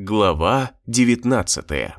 Глава 19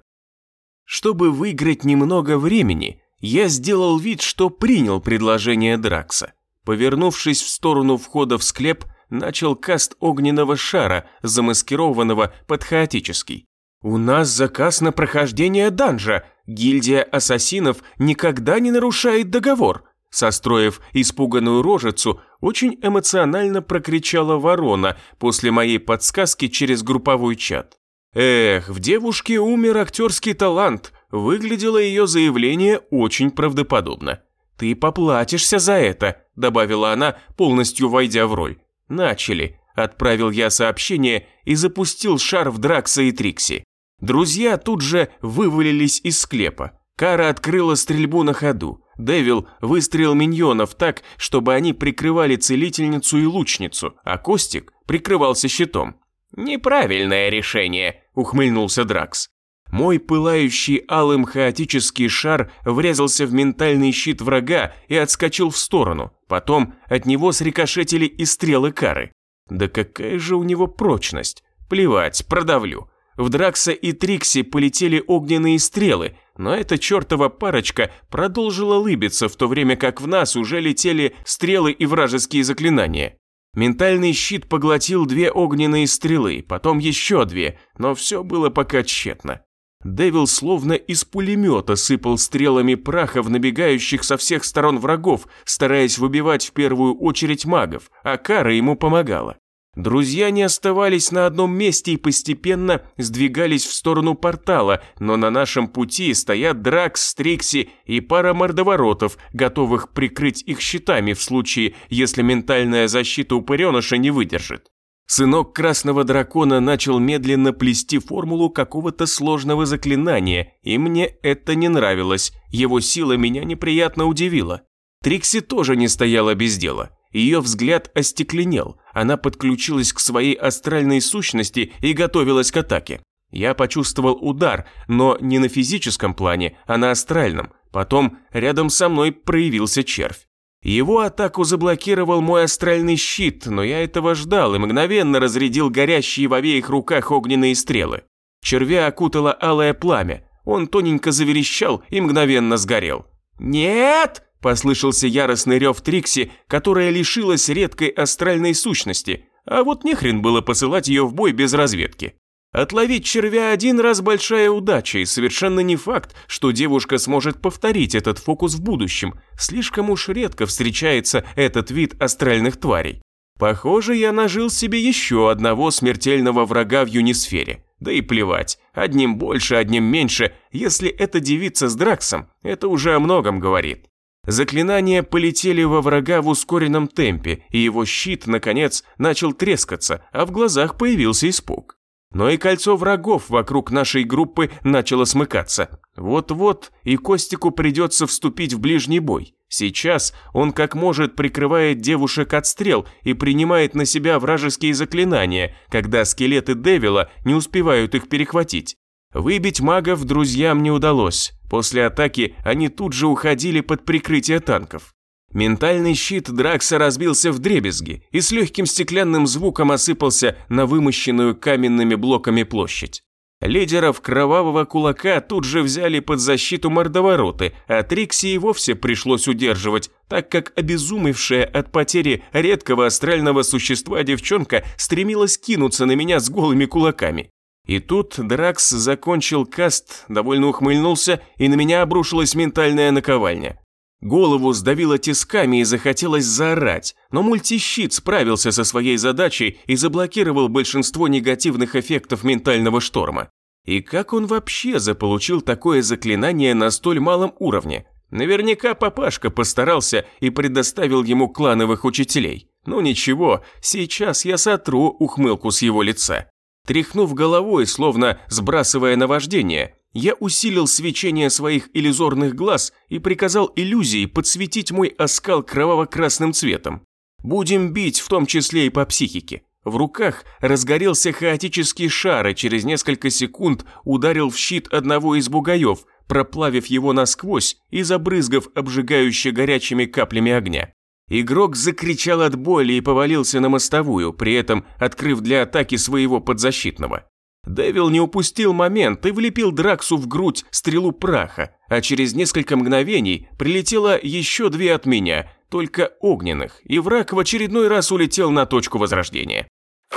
Чтобы выиграть немного времени, я сделал вид, что принял предложение Дракса. Повернувшись в сторону входа в склеп, начал каст огненного шара, замаскированного под хаотический. «У нас заказ на прохождение данжа. Гильдия ассасинов никогда не нарушает договор», Состроив испуганную рожицу, очень эмоционально прокричала ворона после моей подсказки через групповой чат. Эх, в девушке умер актерский талант, выглядело ее заявление очень правдоподобно. «Ты поплатишься за это», – добавила она, полностью войдя в роль. «Начали», – отправил я сообщение и запустил шар в Дракса и Трикси. Друзья тут же вывалились из склепа. Кара открыла стрельбу на ходу. Девил выстрелил миньонов так, чтобы они прикрывали целительницу и лучницу, а Костик прикрывался щитом. «Неправильное решение», – ухмыльнулся Дракс. Мой пылающий алым хаотический шар врезался в ментальный щит врага и отскочил в сторону. Потом от него срикошетили и стрелы кары. Да какая же у него прочность. Плевать, продавлю. В Дракса и Трикси полетели огненные стрелы, но эта чертова парочка продолжила лыбиться, в то время как в нас уже летели стрелы и вражеские заклинания. Ментальный щит поглотил две огненные стрелы, потом еще две, но все было пока тщетно. Дэвил словно из пулемета сыпал стрелами праха в набегающих со всех сторон врагов, стараясь выбивать в первую очередь магов, а Кара ему помогала. Друзья не оставались на одном месте и постепенно сдвигались в сторону портала, но на нашем пути стоят Дракс, Стрикси и пара мордоворотов, готовых прикрыть их щитами в случае, если ментальная защита упыреныша не выдержит. Сынок Красного Дракона начал медленно плести формулу какого-то сложного заклинания, и мне это не нравилось, его сила меня неприятно удивила. Трикси тоже не стояла без дела. Ее взгляд остекленел, она подключилась к своей астральной сущности и готовилась к атаке. Я почувствовал удар, но не на физическом плане, а на астральном. Потом рядом со мной проявился червь. Его атаку заблокировал мой астральный щит, но я этого ждал и мгновенно разрядил горящие в обеих руках огненные стрелы. Червя окутало алое пламя, он тоненько заверещал и мгновенно сгорел. «Нет!» Послышался яростный рев Трикси, которая лишилась редкой астральной сущности, а вот нехрен было посылать ее в бой без разведки. Отловить червя один раз большая удача, и совершенно не факт, что девушка сможет повторить этот фокус в будущем. Слишком уж редко встречается этот вид астральных тварей. Похоже, я нажил себе еще одного смертельного врага в юнисфере. Да и плевать, одним больше, одним меньше, если это девица с Драксом, это уже о многом говорит. Заклинания полетели во врага в ускоренном темпе, и его щит, наконец, начал трескаться, а в глазах появился испуг. Но и кольцо врагов вокруг нашей группы начало смыкаться. Вот-вот и Костику придется вступить в ближний бой. Сейчас он как может прикрывает девушек от стрел и принимает на себя вражеские заклинания, когда скелеты Девила не успевают их перехватить. Выбить магов друзьям не удалось. После атаки они тут же уходили под прикрытие танков. Ментальный щит Дракса разбился в дребезги и с легким стеклянным звуком осыпался на вымощенную каменными блоками площадь. Лидеров кровавого кулака тут же взяли под защиту мордовороты, а Трикси и вовсе пришлось удерживать, так как обезумевшая от потери редкого астрального существа девчонка стремилась кинуться на меня с голыми кулаками. И тут Дракс закончил каст, довольно ухмыльнулся, и на меня обрушилась ментальная наковальня. Голову сдавило тисками и захотелось заорать, но мультищит справился со своей задачей и заблокировал большинство негативных эффектов ментального шторма. И как он вообще заполучил такое заклинание на столь малом уровне? Наверняка папашка постарался и предоставил ему клановых учителей. Ну ничего, сейчас я сотру ухмылку с его лица. Тряхнув головой, словно сбрасывая наваждение, я усилил свечение своих иллюзорных глаз и приказал иллюзии подсветить мой оскал кроваво-красным цветом. Будем бить в том числе и по психике. В руках разгорелся хаотический шар и через несколько секунд ударил в щит одного из бугаев, проплавив его насквозь и забрызгав обжигающе горячими каплями огня. Игрок закричал от боли и повалился на мостовую, при этом открыв для атаки своего подзащитного. Дэвил не упустил момент и влепил Драксу в грудь стрелу праха, а через несколько мгновений прилетело еще две от меня, только огненных, и враг в очередной раз улетел на точку возрождения.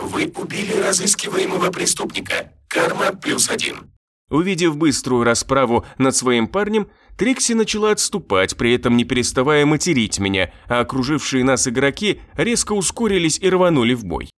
Вы убили разыскиваемого преступника. Карма плюс один. Увидев быструю расправу над своим парнем, Трикси начала отступать, при этом не переставая материть меня, а окружившие нас игроки резко ускорились и рванули в бой.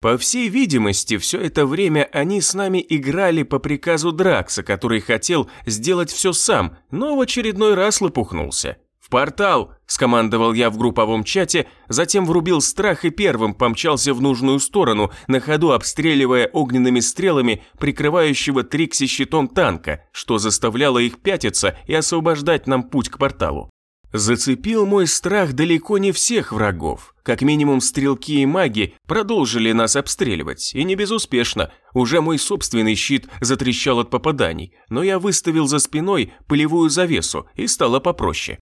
По всей видимости, все это время они с нами играли по приказу Дракса, который хотел сделать все сам, но в очередной раз лопухнулся. «В портал!» – скомандовал я в групповом чате, затем врубил страх и первым помчался в нужную сторону, на ходу обстреливая огненными стрелами прикрывающего Трикси щитом танка, что заставляло их пятиться и освобождать нам путь к порталу. Зацепил мой страх далеко не всех врагов. Как минимум стрелки и маги продолжили нас обстреливать, и не безуспешно. Уже мой собственный щит затрещал от попаданий, но я выставил за спиной пылевую завесу, и стало попроще.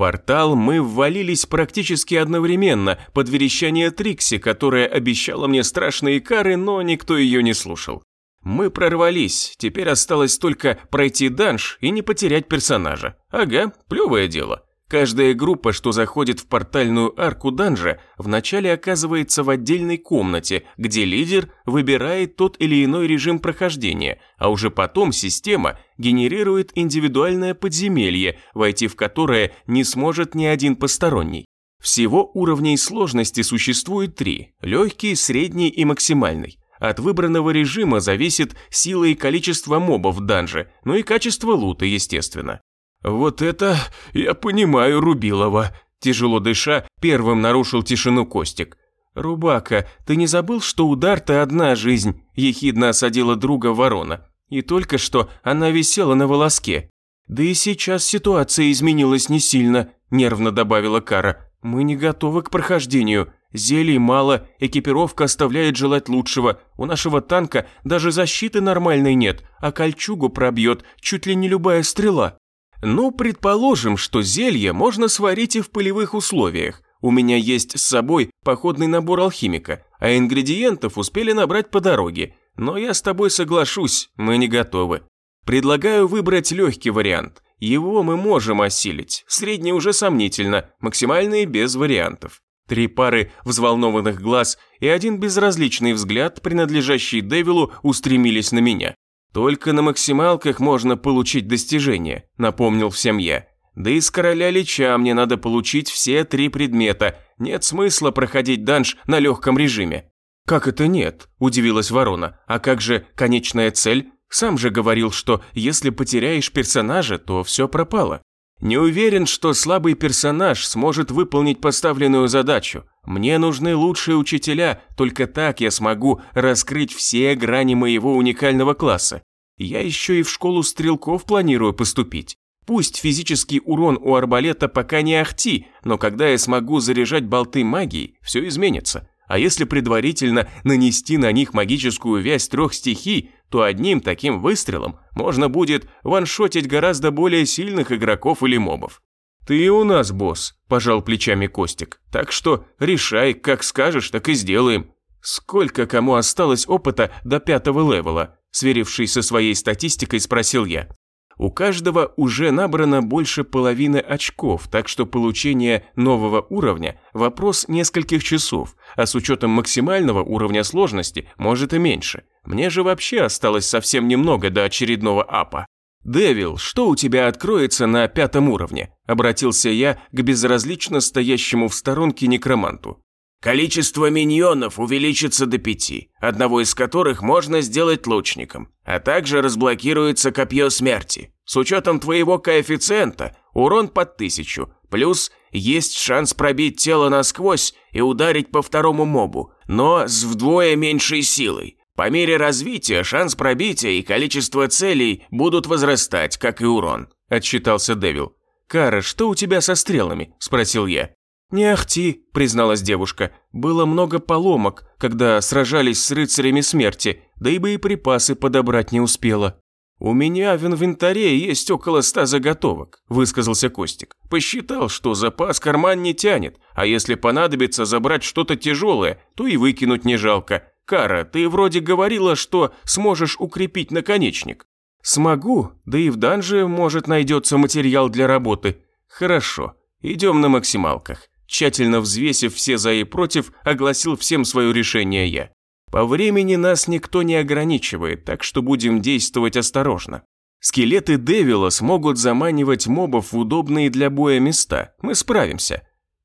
Портал мы ввалились практически одновременно под верещание Трикси, которая обещала мне страшные кары, но никто ее не слушал. Мы прорвались, теперь осталось только пройти данж и не потерять персонажа. Ага, плевое дело. Каждая группа, что заходит в портальную арку данжа, вначале оказывается в отдельной комнате, где лидер выбирает тот или иной режим прохождения, а уже потом система генерирует индивидуальное подземелье, войти в которое не сможет ни один посторонний. Всего уровней сложности существует три – легкий, средний и максимальный. От выбранного режима зависит сила и количество мобов в данже, ну и качество лута, естественно. «Вот это я понимаю Рубилова», – тяжело дыша, первым нарушил тишину Костик. «Рубака, ты не забыл, что удар-то одна жизнь?» – ехидно осадила друга ворона. И только что она висела на волоске. «Да и сейчас ситуация изменилась не сильно», – нервно добавила Кара. «Мы не готовы к прохождению. Зелий мало, экипировка оставляет желать лучшего. У нашего танка даже защиты нормальной нет, а кольчугу пробьет чуть ли не любая стрела». Ну, предположим, что зелье можно сварить и в полевых условиях. У меня есть с собой походный набор алхимика, а ингредиентов успели набрать по дороге. Но я с тобой соглашусь, мы не готовы. Предлагаю выбрать легкий вариант. Его мы можем осилить, средний уже сомнительно, максимальный без вариантов. Три пары взволнованных глаз и один безразличный взгляд, принадлежащий Девилу, устремились на меня. «Только на максималках можно получить достижение», – напомнил всем я. «Да и с короля Лича мне надо получить все три предмета. Нет смысла проходить данж на легком режиме». «Как это нет?» – удивилась ворона. «А как же конечная цель? Сам же говорил, что если потеряешь персонажа, то все пропало». «Не уверен, что слабый персонаж сможет выполнить поставленную задачу. Мне нужны лучшие учителя, только так я смогу раскрыть все грани моего уникального класса. Я еще и в школу стрелков планирую поступить. Пусть физический урон у арбалета пока не ахти, но когда я смогу заряжать болты магией, все изменится. А если предварительно нанести на них магическую вязь трех стихий, то одним таким выстрелом можно будет ваншотить гораздо более сильных игроков или мобов. «Ты у нас босс», – пожал плечами Костик. «Так что решай, как скажешь, так и сделаем». «Сколько кому осталось опыта до пятого левела?» – сверившись со своей статистикой, спросил я. У каждого уже набрано больше половины очков, так что получение нового уровня – вопрос нескольких часов, а с учетом максимального уровня сложности, может и меньше. Мне же вообще осталось совсем немного до очередного апа. «Дэвил, что у тебя откроется на пятом уровне?» – обратился я к безразлично стоящему в сторонке некроманту. «Количество миньонов увеличится до пяти, одного из которых можно сделать лучником, а также разблокируется копье смерти. С учетом твоего коэффициента урон под тысячу, плюс есть шанс пробить тело насквозь и ударить по второму мобу, но с вдвое меньшей силой. По мере развития шанс пробития и количество целей будут возрастать, как и урон», – отчитался Дэвил. «Кара, что у тебя со стрелами?» – спросил я. «Не ахти», – призналась девушка. «Было много поломок, когда сражались с рыцарями смерти, да и боеприпасы подобрать не успела». «У меня в инвентаре есть около ста заготовок», – высказался Костик. «Посчитал, что запас карман не тянет, а если понадобится забрать что-то тяжелое, то и выкинуть не жалко. Кара, ты вроде говорила, что сможешь укрепить наконечник. Смогу, да и в данже, может, найдется материал для работы. Хорошо, идем на максималках. Тщательно взвесив все за и против, огласил всем свое решение я. По времени нас никто не ограничивает, так что будем действовать осторожно. Скелеты Девила смогут заманивать мобов в удобные для боя места. Мы справимся.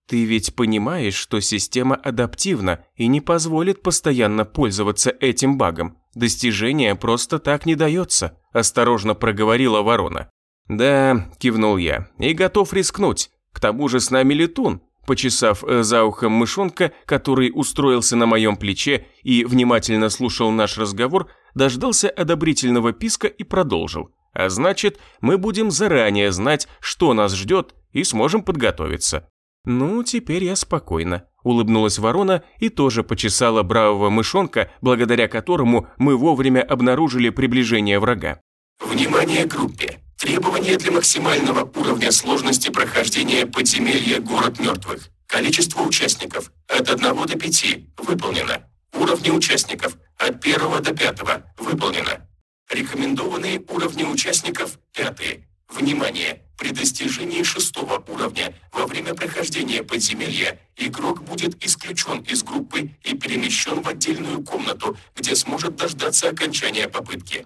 Ты ведь понимаешь, что система адаптивна и не позволит постоянно пользоваться этим багом. Достижение просто так не дается, осторожно проговорила ворона. Да, кивнул я, и готов рискнуть. К тому же с нами летун. Почесав э, за ухом мышонка, который устроился на моем плече и внимательно слушал наш разговор, дождался одобрительного писка и продолжил. А значит, мы будем заранее знать, что нас ждет, и сможем подготовиться. «Ну, теперь я спокойна», – улыбнулась ворона и тоже почесала бравого мышонка, благодаря которому мы вовремя обнаружили приближение врага. «Внимание группе! Требования для максимального уровня сложности прохождения подземелья «Город мертвых». Количество участников от 1 до 5 выполнено. Уровни участников от 1 до 5 выполнено. Рекомендованные уровни участников пятые. Внимание! При достижении шестого уровня во время прохождения подземелья игрок будет исключен из группы и перемещен в отдельную комнату, где сможет дождаться окончания попытки.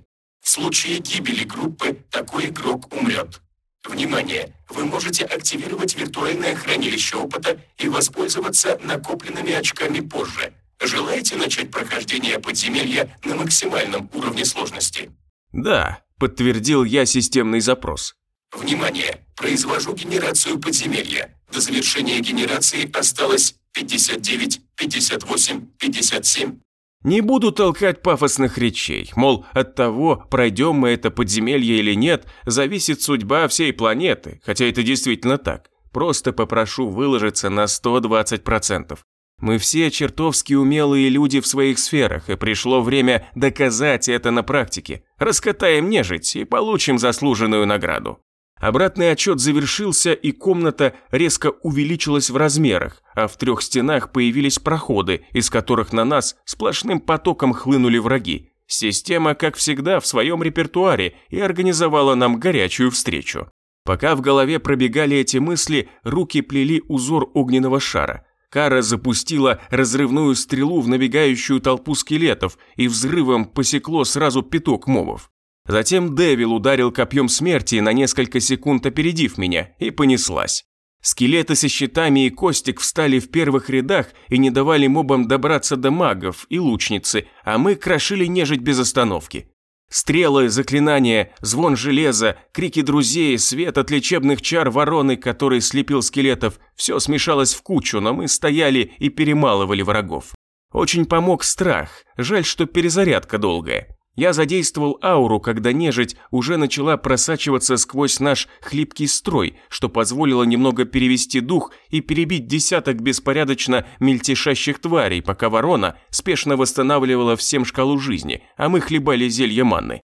В случае гибели группы такой игрок умрет. Внимание! Вы можете активировать виртуальное хранилище опыта и воспользоваться накопленными очками позже. Желаете начать прохождение подземелья на максимальном уровне сложности? Да, подтвердил я системный запрос. Внимание! Произвожу генерацию подземелья. До завершения генерации осталось 59, 58, 57, не буду толкать пафосных речей, мол, от того, пройдем мы это подземелье или нет, зависит судьба всей планеты, хотя это действительно так. Просто попрошу выложиться на 120%. Мы все чертовски умелые люди в своих сферах, и пришло время доказать это на практике. Раскатаем нежить и получим заслуженную награду. Обратный отчет завершился, и комната резко увеличилась в размерах, а в трех стенах появились проходы, из которых на нас сплошным потоком хлынули враги. Система, как всегда, в своем репертуаре и организовала нам горячую встречу. Пока в голове пробегали эти мысли, руки плели узор огненного шара. Кара запустила разрывную стрелу в набегающую толпу скелетов, и взрывом посекло сразу пяток мобов. Затем Дэвил ударил копьем смерти, на несколько секунд опередив меня, и понеслась. Скелеты со щитами и Костик встали в первых рядах и не давали мобам добраться до магов и лучницы, а мы крошили нежить без остановки. Стрелы, заклинания, звон железа, крики друзей, свет от лечебных чар вороны, который слепил скелетов, все смешалось в кучу, но мы стояли и перемалывали врагов. Очень помог страх, жаль, что перезарядка долгая. Я задействовал ауру, когда нежить уже начала просачиваться сквозь наш хлипкий строй, что позволило немного перевести дух и перебить десяток беспорядочно мельтешащих тварей, пока ворона спешно восстанавливала всем шкалу жизни, а мы хлебали зелье манны.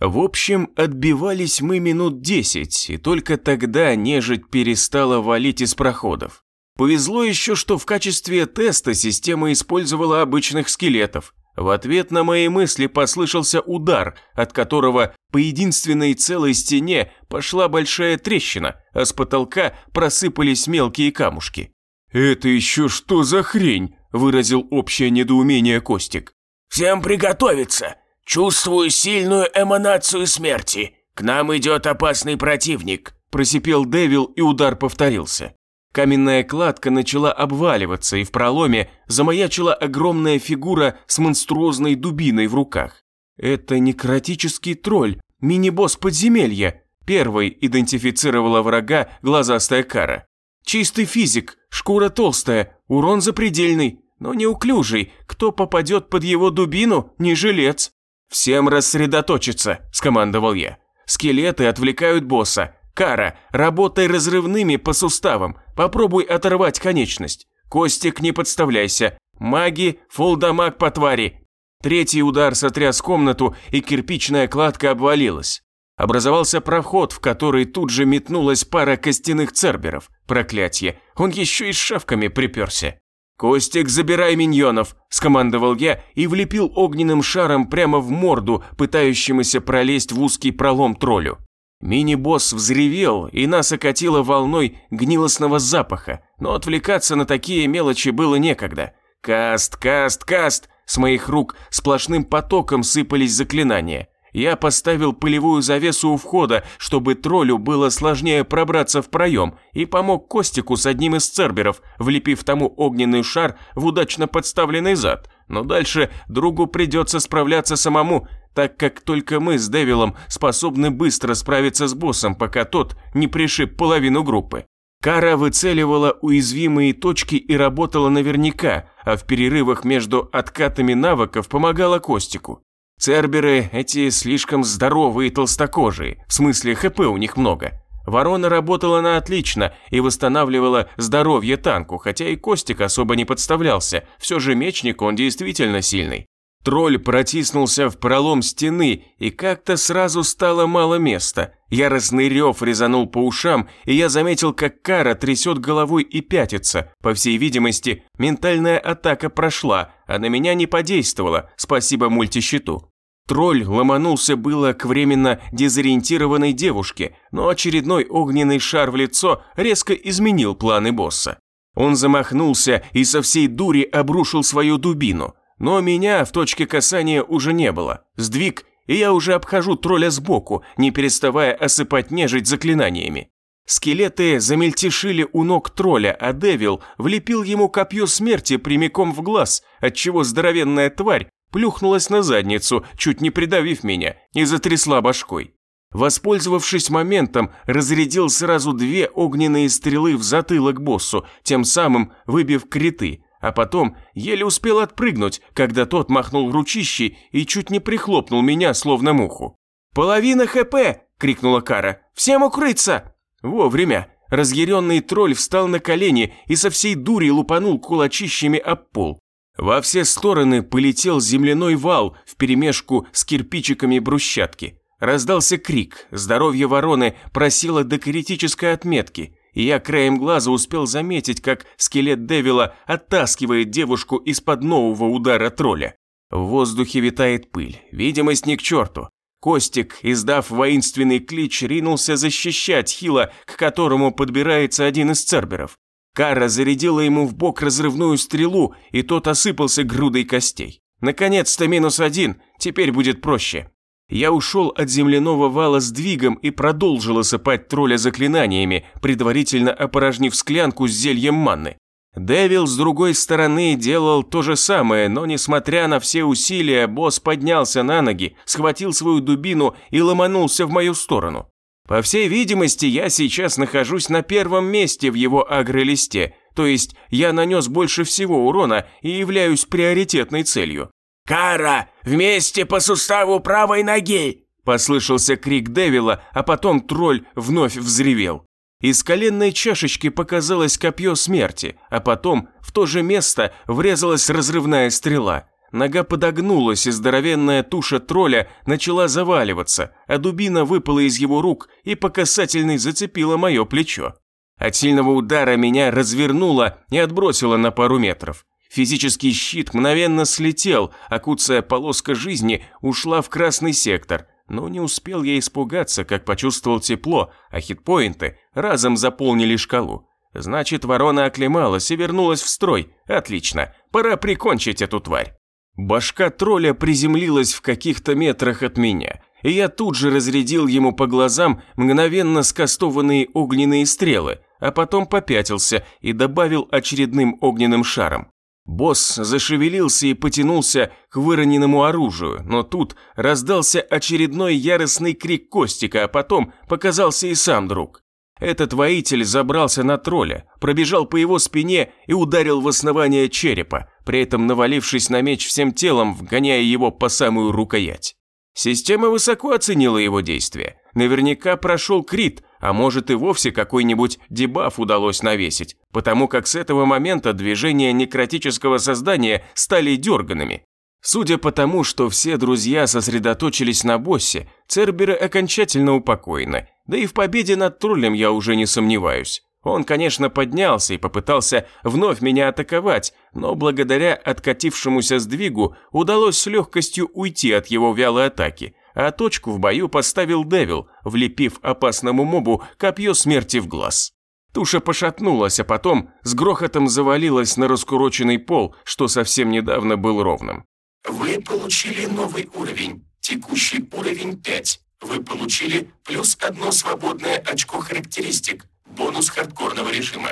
В общем, отбивались мы минут десять, и только тогда нежить перестала валить из проходов. Повезло еще, что в качестве теста система использовала обычных скелетов, в ответ на мои мысли послышался удар, от которого по единственной целой стене пошла большая трещина, а с потолка просыпались мелкие камушки. «Это еще что за хрень?» – выразил общее недоумение Костик. «Всем приготовиться! Чувствую сильную эманацию смерти! К нам идет опасный противник!» – просипел Дэвил, и удар повторился. Каменная кладка начала обваливаться, и в проломе замаячила огромная фигура с монструозной дубиной в руках. Это некротический тролль, мини-босс подземелья. Первой идентифицировала врага глазастая кара. Чистый физик, шкура толстая, урон запредельный, но неуклюжий. Кто попадет под его дубину, не жилец. «Всем рассредоточиться», – скомандовал я. «Скелеты отвлекают босса, Кара, работай разрывными по суставам, попробуй оторвать конечность. Костик, не подставляйся. Маги, фулдамаг по твари. Третий удар сотряс комнату, и кирпичная кладка обвалилась. Образовался проход, в который тут же метнулась пара костяных церберов. Проклятье, он еще и с шавками приперся. «Костик, забирай миньонов!» – скомандовал я и влепил огненным шаром прямо в морду, пытающемуся пролезть в узкий пролом троллю. Мини-босс взревел, и нас окатило волной гнилостного запаха, но отвлекаться на такие мелочи было некогда. Каст, каст, каст! С моих рук сплошным потоком сыпались заклинания. Я поставил пылевую завесу у входа, чтобы троллю было сложнее пробраться в проем, и помог Костику с одним из церберов, влепив тому огненный шар в удачно подставленный зад. Но дальше другу придется справляться самому, так как только мы с Девилом способны быстро справиться с боссом, пока тот не пришиб половину группы. Кара выцеливала уязвимые точки и работала наверняка, а в перерывах между откатами навыков помогала Костику. Церберы эти слишком здоровые и толстокожие, в смысле ХП у них много. Ворона работала на отлично и восстанавливала здоровье танку, хотя и Костик особо не подставлялся, все же мечник он действительно сильный. Тролль протиснулся в пролом стены, и как-то сразу стало мало места. Яростный рев резанул по ушам, и я заметил, как Кара трясет головой и пятится. По всей видимости, ментальная атака прошла, а на меня не подействовала, спасибо мультищиту. Тролль ломанулся было к временно дезориентированной девушке, но очередной огненный шар в лицо резко изменил планы босса. Он замахнулся и со всей дури обрушил свою дубину – но меня в точке касания уже не было. Сдвиг, и я уже обхожу тролля сбоку, не переставая осыпать нежить заклинаниями. Скелеты замельтешили у ног тролля, а Девил влепил ему копье смерти прямиком в глаз, отчего здоровенная тварь плюхнулась на задницу, чуть не придавив меня, и затрясла башкой. Воспользовавшись моментом, разрядил сразу две огненные стрелы в затылок боссу, тем самым выбив криты, а потом еле успел отпрыгнуть, когда тот махнул ручищей и чуть не прихлопнул меня, словно муху. «Половина ХП!» – крикнула Кара. «Всем укрыться!» Вовремя. Разъяренный тролль встал на колени и со всей дури лупанул кулачищами об пол. Во все стороны полетел земляной вал вперемешку с кирпичиками брусчатки. Раздался крик, здоровье вороны просело до критической отметки – и я краем глаза успел заметить, как скелет Девила оттаскивает девушку из-под нового удара тролля. В воздухе витает пыль, видимость не к черту. Костик, издав воинственный клич, ринулся защищать Хила, к которому подбирается один из церберов. Кара зарядила ему в бок разрывную стрелу, и тот осыпался грудой костей. Наконец-то минус один, теперь будет проще. Я ушел от земляного вала с двигом и продолжил осыпать тролля заклинаниями, предварительно опорожнив склянку с зельем манны. Дэвил с другой стороны делал то же самое, но несмотря на все усилия, босс поднялся на ноги, схватил свою дубину и ломанулся в мою сторону. По всей видимости, я сейчас нахожусь на первом месте в его агролисте, то есть я нанес больше всего урона и являюсь приоритетной целью. «Кара! Вместе по суставу правой ноги!» Послышался крик Девила, а потом тролль вновь взревел. Из коленной чашечки показалось копье смерти, а потом в то же место врезалась разрывная стрела. Нога подогнулась, и здоровенная туша тролля начала заваливаться, а дубина выпала из его рук и по касательной зацепила мое плечо. От сильного удара меня развернуло и отбросило на пару метров. Физический щит мгновенно слетел, а полоска жизни ушла в красный сектор. Но не успел я испугаться, как почувствовал тепло, а хитпоинты разом заполнили шкалу. Значит, ворона оклемалась и вернулась в строй. Отлично, пора прикончить эту тварь. Башка тролля приземлилась в каких-то метрах от меня, и я тут же разрядил ему по глазам мгновенно скастованные огненные стрелы, а потом попятился и добавил очередным огненным шаром. Босс зашевелился и потянулся к выроненному оружию, но тут раздался очередной яростный крик Костика, а потом показался и сам друг. Этот воитель забрался на тролля, пробежал по его спине и ударил в основание черепа, при этом навалившись на меч всем телом, вгоняя его по самую рукоять. Система высоко оценила его действия. Наверняка прошел крит, а может и вовсе какой-нибудь дебаф удалось навесить, потому как с этого момента движения некротического создания стали дерганными. Судя по тому, что все друзья сосредоточились на боссе, Церберы окончательно упокоены, да и в победе над троллем я уже не сомневаюсь. Он, конечно, поднялся и попытался вновь меня атаковать, но благодаря откатившемуся сдвигу удалось с легкостью уйти от его вялой атаки, а точку в бою поставил Девил, влепив опасному мобу копье смерти в глаз. Туша пошатнулась, а потом с грохотом завалилась на раскуроченный пол, что совсем недавно был ровным. Вы получили новый уровень, текущий уровень 5. Вы получили плюс одно свободное очко характеристик, бонус хардкорного режима.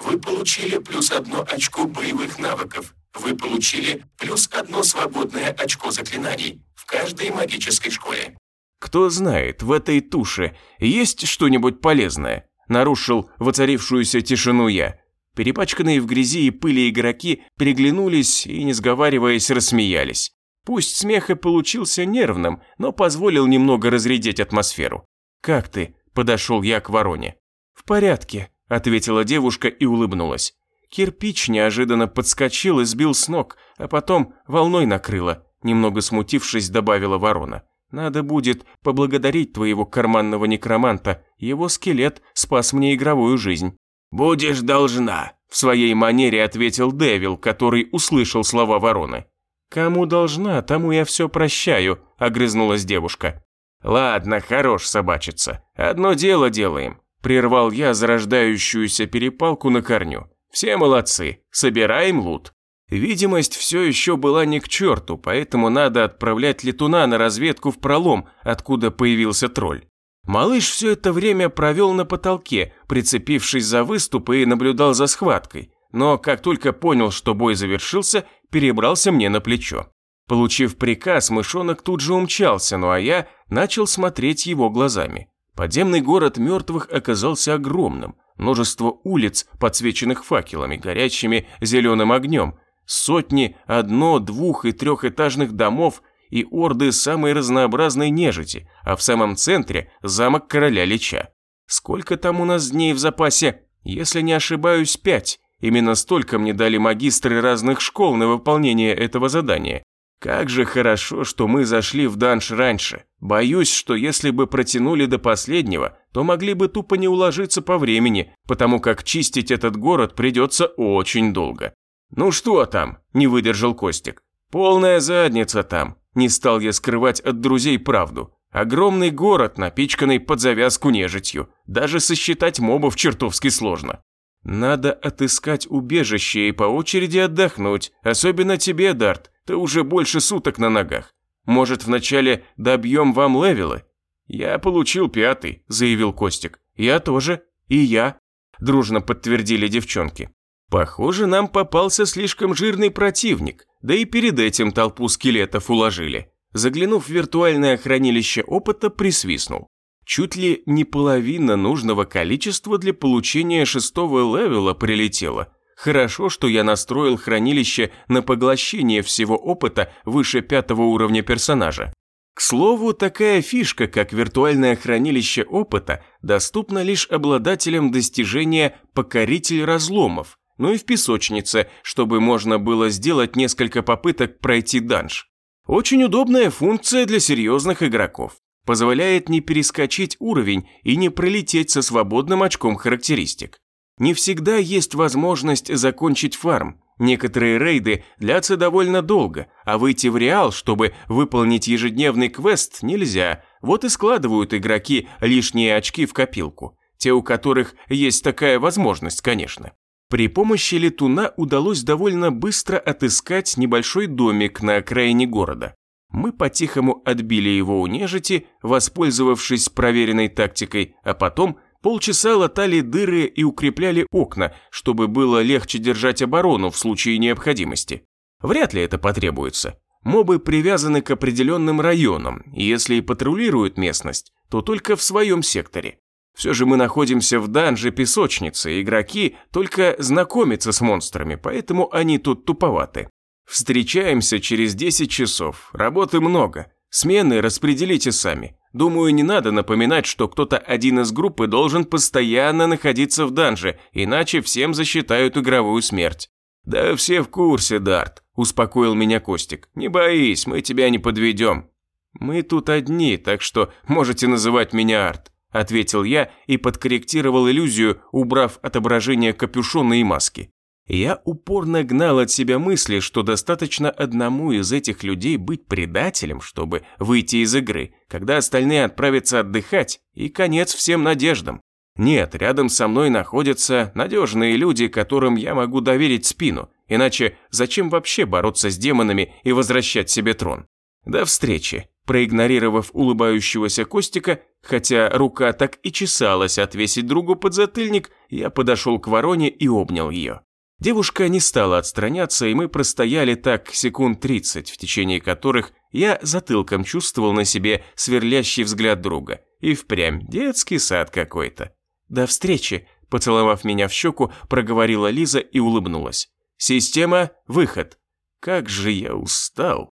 Вы получили плюс одно очко боевых навыков. Вы получили плюс одно свободное очко заклинаний в каждой магической школе. Кто знает, в этой туше есть что-нибудь полезное? Нарушил воцарившуюся тишину я. Перепачканные в грязи и пыли игроки переглянулись и, не сговариваясь, рассмеялись. Пусть смех и получился нервным, но позволил немного разрядить атмосферу. «Как ты?» – подошел я к вороне. «В порядке», – ответила девушка и улыбнулась. Кирпич неожиданно подскочил и сбил с ног, а потом волной накрыло. Немного смутившись, добавила ворона. «Надо будет поблагодарить твоего карманного некроманта. Его скелет спас мне игровую жизнь». «Будешь должна», – в своей манере ответил Дэвил, который услышал слова вороны. «Кому должна, тому я все прощаю», – огрызнулась девушка. «Ладно, хорош собачиться. Одно дело делаем», – прервал я зарождающуюся перепалку на корню. «Все молодцы, собираем лут». Видимость все еще была не к черту, поэтому надо отправлять летуна на разведку в пролом, откуда появился тролль. Малыш все это время провел на потолке, прицепившись за выступ и наблюдал за схваткой, но как только понял, что бой завершился, перебрался мне на плечо. Получив приказ, мышонок тут же умчался, ну а я начал смотреть его глазами. Подземный город мертвых оказался огромным. Множество улиц, подсвеченных факелами, горящими зеленым огнем. Сотни одно-, двух- и трехэтажных домов и орды самой разнообразной нежити, а в самом центре замок короля Лича. Сколько там у нас дней в запасе? Если не ошибаюсь, пять. Именно столько мне дали магистры разных школ на выполнение этого задания. Как же хорошо, что мы зашли в данж раньше. Боюсь, что если бы протянули до последнего, то могли бы тупо не уложиться по времени, потому как чистить этот город придется очень долго. «Ну что там?» – не выдержал Костик. «Полная задница там. Не стал я скрывать от друзей правду. Огромный город, напичканный под завязку нежитью. Даже сосчитать мобов чертовски сложно. Надо отыскать убежище и по очереди отдохнуть. Особенно тебе, Дарт. Ты уже больше суток на ногах. Может, вначале добьем вам левелы? Я получил пятый, заявил Костик. Я тоже. И я. Дружно подтвердили девчонки. Похоже, нам попался слишком жирный противник. Да и перед этим толпу скелетов уложили. Заглянув в виртуальное хранилище опыта, присвистнул. Чуть ли не половина нужного количества для получения шестого левела прилетела. Хорошо, что я настроил хранилище на поглощение всего опыта выше пятого уровня персонажа. К слову, такая фишка, как виртуальное хранилище опыта, доступна лишь обладателям достижения «Покоритель разломов», ну и в песочнице, чтобы можно было сделать несколько попыток пройти данж. Очень удобная функция для серьезных игроков. Позволяет не перескочить уровень и не пролететь со свободным очком характеристик. Не всегда есть возможность закончить фарм. Некоторые рейды длятся довольно долго, а выйти в реал, чтобы выполнить ежедневный квест, нельзя. Вот и складывают игроки лишние очки в копилку. Те, у которых есть такая возможность, конечно. При помощи летуна удалось довольно быстро отыскать небольшой домик на окраине города. Мы по-тихому отбили его у нежити, воспользовавшись проверенной тактикой, а потом полчаса латали дыры и укрепляли окна, чтобы было легче держать оборону в случае необходимости. Вряд ли это потребуется. Мобы привязаны к определенным районам, и если и патрулируют местность, то только в своем секторе. Все же мы находимся в данже песочницы, игроки только знакомятся с монстрами, поэтому они тут туповаты. Встречаемся через 10 часов, работы много. Смены распределите сами. Думаю, не надо напоминать, что кто-то один из группы должен постоянно находиться в данже, иначе всем засчитают игровую смерть. «Да все в курсе, Дарт», – успокоил меня Костик. «Не боись, мы тебя не подведем». «Мы тут одни, так что можете называть меня Арт ответил я и подкорректировал иллюзию, убрав отображение капюшона и маски. Я упорно гнал от себя мысли, что достаточно одному из этих людей быть предателем, чтобы выйти из игры, когда остальные отправятся отдыхать, и конец всем надеждам. Нет, рядом со мной находятся надежные люди, которым я могу доверить спину, иначе зачем вообще бороться с демонами и возвращать себе трон? До встречи. Проигнорировав улыбающегося Костика, хотя рука так и чесалась отвесить другу подзатыльник, я подошел к вороне и обнял ее. Девушка не стала отстраняться, и мы простояли так секунд 30, в течение которых я затылком чувствовал на себе сверлящий взгляд друга. И впрямь детский сад какой-то. «До встречи», – поцеловав меня в щеку, проговорила Лиза и улыбнулась. «Система, выход». Как же я устал.